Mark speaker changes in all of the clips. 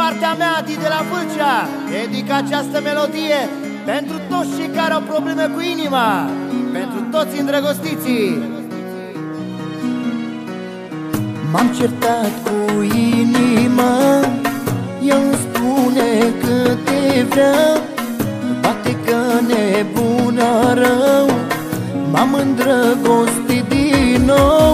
Speaker 1: partea mea, Adi de la Vâlcea. Dedic această melodie pentru toți cei care au probleme cu inima Pentru toți îndrăgostiții.
Speaker 2: M-am certat cu inima Ea îmi spune că te vrea. Poate că nebuna rău M-am îndrăgostit din nou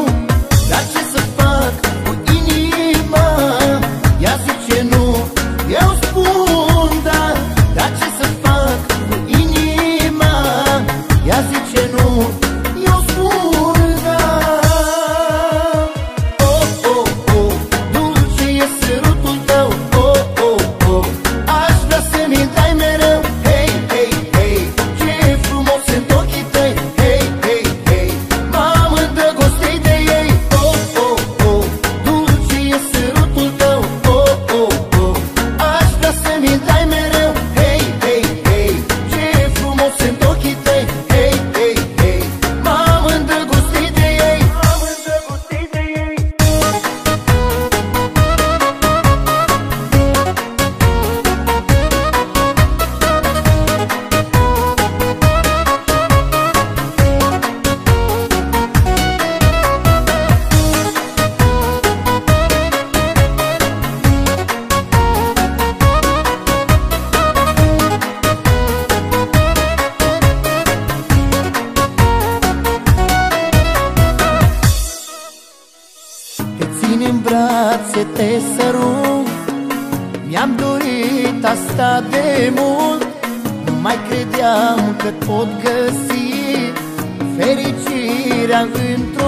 Speaker 2: brațe, te sărut Mi-am dorit asta de mult Nu mai credeam că pot găsi Fericirea într-o zi